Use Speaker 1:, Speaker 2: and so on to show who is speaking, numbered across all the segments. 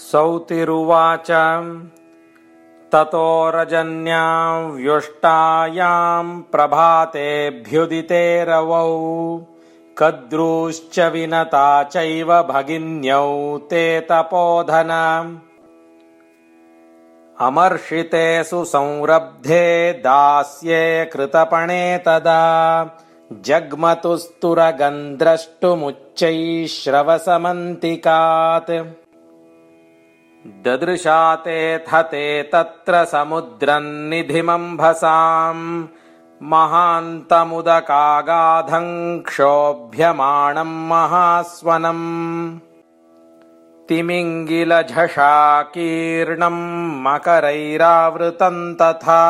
Speaker 1: सौतिरुवाच। ततो रजन्यां व्युष्टायाम् प्रभातेऽभ्युदिते रवौ कद्रूश्च विनता चैव भगिन्यौ ते तपोधन। अमर्षिते सुसंरब्धे दास्ये कृतपणे तदा। जग्मतुस्तुरगन्द्रष्टुमुच्चैः श्रवसमन्तिकात् ददृशातेऽथ ते तत्र समुद्रन्निधिमम्भसाम् महान्तमुदकागाधम् क्षोभ्यमाणम् महास्वनम् तिमिङ्गिलझषाकीर्णम् मकरैरावृतम् तथा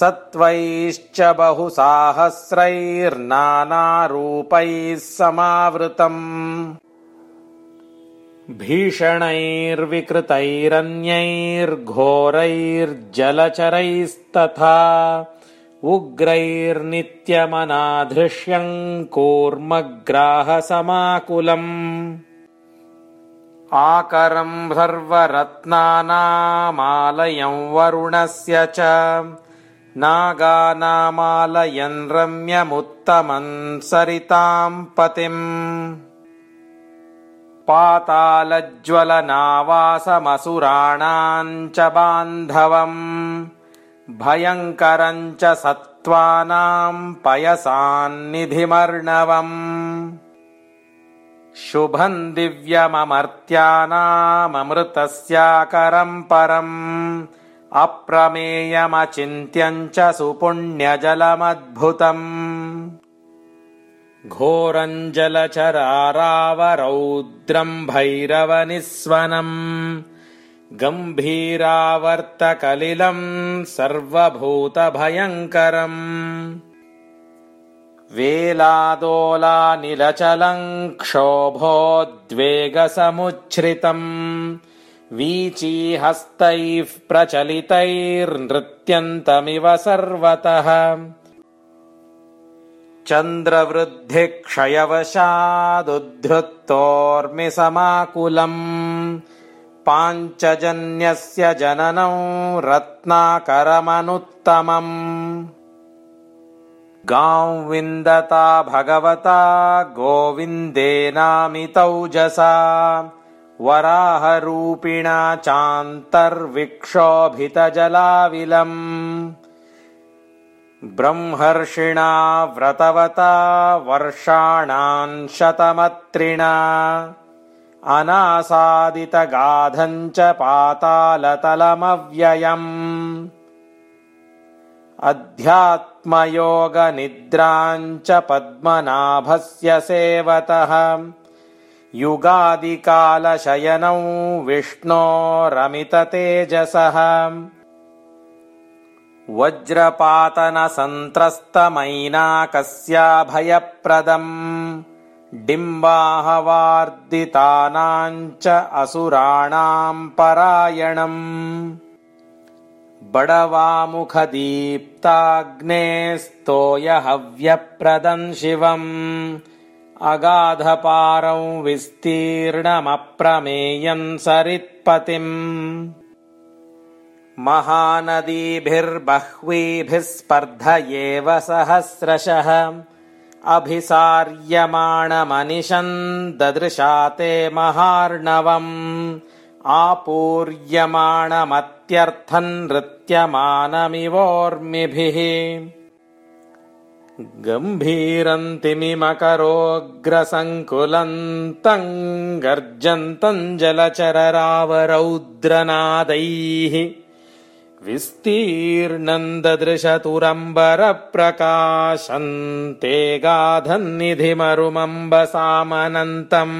Speaker 1: सत्त्वैश्च बहुसाहस्रैर्नानारूपैः समावृतम् भीषणैर्विकृतैरन्यैर्घोरैर्जलचरैस्तथा उग्रैर्नित्यमनाधृष्यम् कूर्मग्राहसमाकुलम् आकरम् सर्वरत्नानामालयम् वरुणस्य च नागानामालयन् रम्यमुत्तमम् सरिताम् पतिम् पातालज्ज्वलनावासमसुराणाम् च बान्धवम् भयङ्करम् च सत्त्वानाम् पयसान्निधिमर्णवम्। शुभम् दिव्यममर्त्यानाममृतस्याकरम् परम् अप्रमेयमचिन्त्यम् च सुपुण्यजलमद्भुतम् घोरम् जलचरारावरौद्रम् भैरवनिस्वनम् गम्भीरावर्तकलिलम् सर्वभूतभयङ्करम्। वेलादोलानिलचलम् क्षोभोद्वेगसमुच्छ्रितम् वीचीहस्तैः प्रचलितैर्नृत्यन्तमिव सर्वतः चन्द्रवृद्धिक्षयवशादुद्धृत्तोर्मिसमाकुलम् पाञ्चजन्यस्य जननौ रत्नाकरमनुत्तमम्। गांविन्दता भगवता गोविन्देनामितौजसा। वराहरूपिणा चान्तर्विक्षोभितजलाविलम् ब्रह्मर्षिणा व्रतवता वर्षाणाम् शतमत्रिणा। अनासादितगाधम् च पातालतलमव्ययम्। अध्यात्मयोगनिद्राम् च पद्मनाभस्य सेवतः। युगादिकालशयनौ विष्णोरमिततेजसः वज्रपातनसन्त्रस्तमैनाकस्याभयप्रदम्। डिम्बाहवार्दितानाम् च असुराणाम् परायणम्। बडवामुखदीप्ताग्ने स्तोयहव्यप्रदम् शिवम्। अगाधपारौ विस्तीर्णमप्रमेयम् सरित्पतिम् महानदीभिर्बह्वीभिः स्पर्धयेव सहस्रशः। अभिसार्यमाणमनिशम् ददृशाते महार्णवम्। आपूर्यमाणमत्यर्थम् नृत्यमानमिवोर्मिभिः। गम्भीरन्तिमिमकरोऽग्रसङ्कुलम् गर्जन्तम् जलचररावरौद्रनादैः विस्तीर्णम् ददृशतुरम्बरप्रकाशन्ते गाधन्निधिमरुमम्बसामनन्तम्